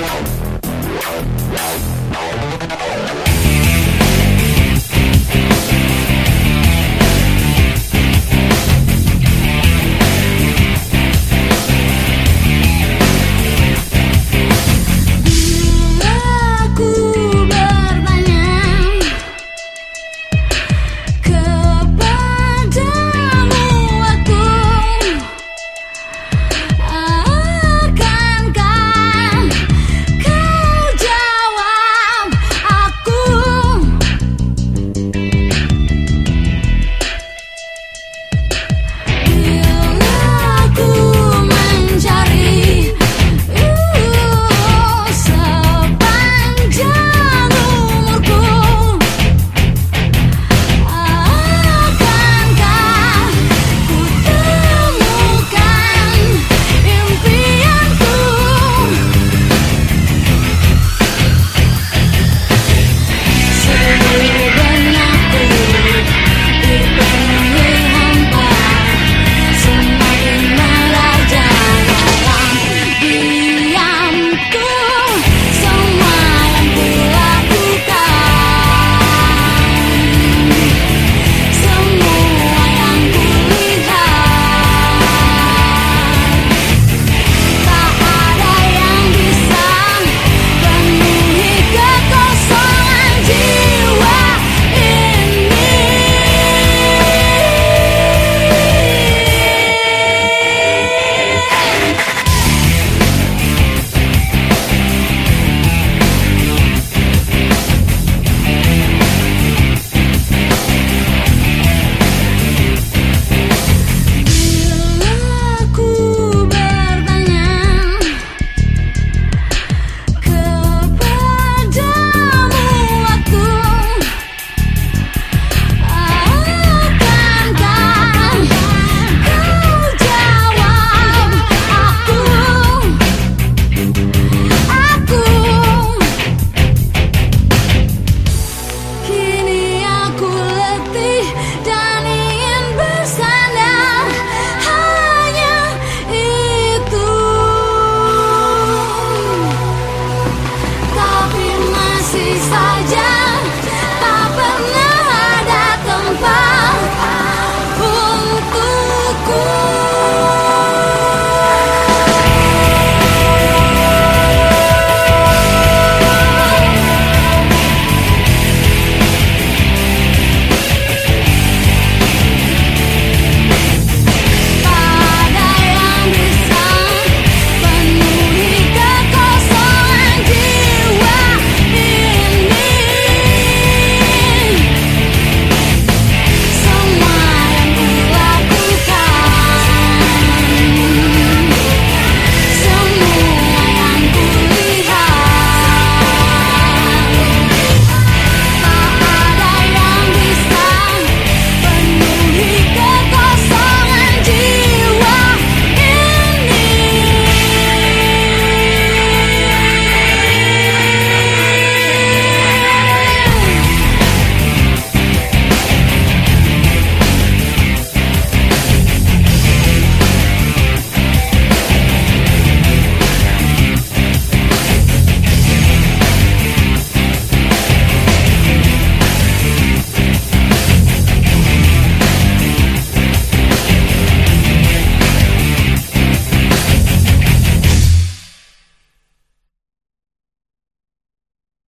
Wow.